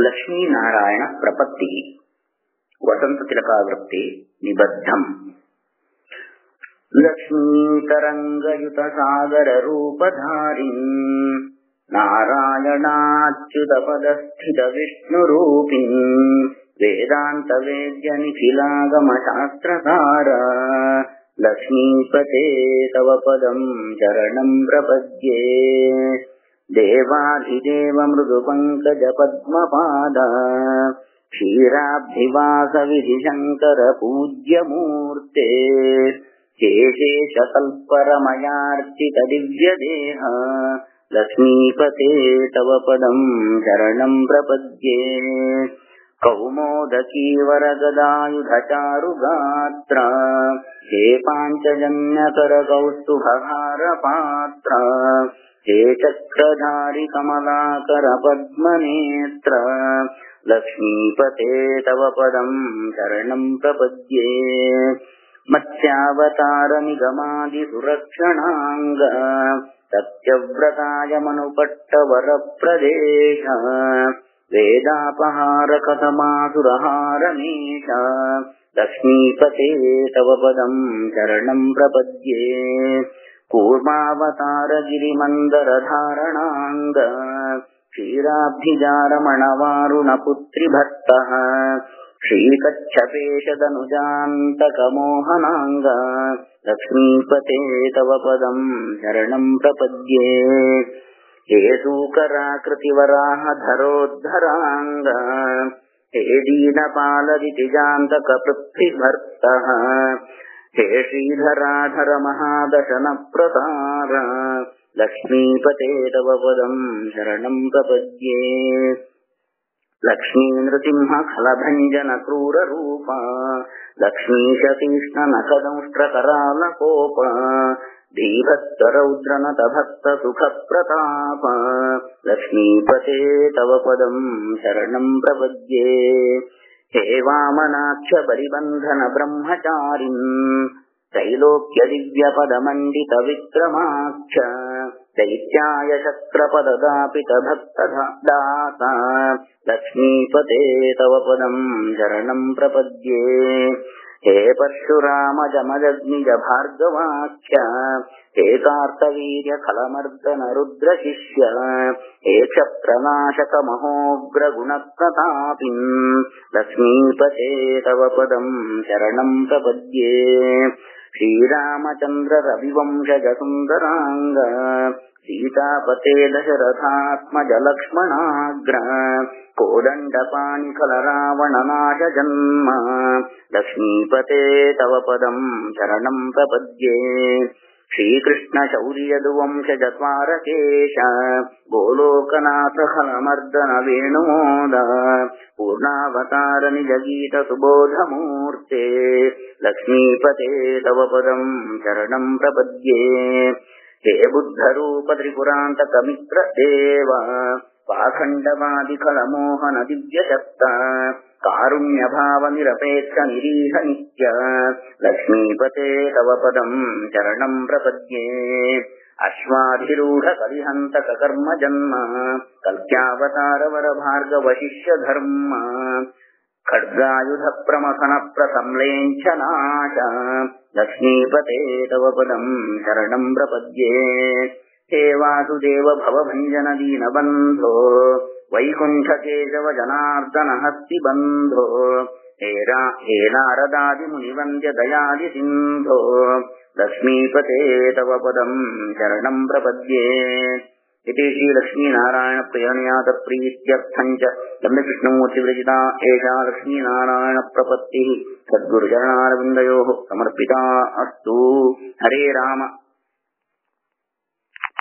लक्ष्मीनारायण प्रपत्तिः। वसन्ततिलकावृत्ते निबद्धम्। लक्ष्मीतरङ्गयुतसागररूपधारिम् नारायणाच्युतपदस्थितविष्णुरूपिम् वेदान्तवेद्यनिखिलागमशास्त्रधार। लक्ष्मीपते तव पदम् शरणम् प्रपद्ये देवाधिदेव मृदुपङ्कजपद्मपाद क्षीराब्धिवासविधिशङ्कर पूज्यमूर्ते शेषेशकल्परमयार्चितदिव्यदेह लक्ष्मीपते तव पदम् शरणम् प्रपद्ये। कौमोदकीवरगदायुधचारुगात्र हे हे चक्रधारि कमलाकर पद्मनेत्र लक्ष्मीपते तव पदम् शरणम् प्रपद्ये। मत्स्यावतारनिगमादिसुरक्षणाङ्ग सत्यव्रताय मनुपट्टवरप्रदेश वेदापहारकथमासुरहारमेष लक्ष्मीपते तव पदम् शरणम् प्रपद्ये कूर्मावतारगिरिमन्दरधारणाङ्ग क्षीराब्धिजारमणवारुणपुत्रिभक्तः श्रीकच्छपेशदनुजान्तकमोहनाङ्ग लक्ष्मीपते तव पदम् शरणम् प्रपद्ये। हे सूकराकृतिवराहधरोद्धराङ्ग हे दीनपालदितिजान्तकपृथ्विभर्तः श्रीधराधर महादशनप्रसार लक्ष्मीपते तव पदम् शरणम् प्रपद्ये। लक्ष्मीनृसिंह खलभञ्जन क्रूररूप लक्ष्मीशतीक्ष्णनखदंष्ट्रकरालकोप धीभत्तरौद्रनत भक्तसुखप्रताप लक्ष्मीपते तव पदम् शरणम् प्रपद्ये हे वामनाक्ष परिबन्धन ब्रह्मचारिन् त्रैलोक्यदिव्यपदमण्डित विक्रमाक्ष दैत्याय शक्रपददापित भक्तदाता लक्ष्मीपते तव पदम् शरणम् प्रपद्ये हे परशुरामजमदग्निज भार्गवाख्य हे कार्तवीर्यखलमर्दन रुद्रशिष्य हे क्षप्रनाशक महोग्रगुणप्रतापिन् लक्ष्मीपते तव पदम् शरणम् प्रपद्ये श्रीरामचन्द्र रविवंशजसुन्दराङ्ग सीतापते दशरथात्मजलक्ष्मणाग्र कोदण्डपाणिखलरावणनाश जन्म लक्ष्मीपते तव पदम् शरणम् प्रपद्ये श्रीकृष्णशौर्यदुवंशजत्वारकेश गोलोकनाथ हलमर्दन वेणुमोद पूर्णावतार निजगीत सुबोधमूर्ते लक्ष्मीपते तव पदम् शरणम् प्रपद्ये। हे बुद्धरूप त्रिपुरान्तकमित्र देव पाखण्डवादिखलमोहन दिव्यशक्त कारुण्यभावनिरपेक्ष निरीह नित्य लक्ष्मीपते तव पदम् शरणम् प्रपद्ये। अश्वाधिरूढ कर्म जन्म कल्क्यावतारवर भार्गवशिष्य धर्म खड्गायुध प्रमथन प्रसंलेञ्छनाश लक्ष्मीपते तव पदम् शरणम् प्रपद्ये हे वासुदेव भवभञ्जन दीनबन्धो वैकुण्ठकेशव जनार्दन हस्तिबन्धो हे नारदादिमुनिवन्द्य दयादि सिन्धो लक्ष्मीपते तव पदम् शरणम् प्रपद्ये। इति श्रीलक्ष्मीनारायणप्रियणयातप्रीत्यर्थम् च लम्बकृष्णमूर्तिविरचिता एषा लक्ष्मीनारायणप्रपत्तिः सद्गुरुचरणारविन्दयोः समर्पिता अस्तु। हरे राम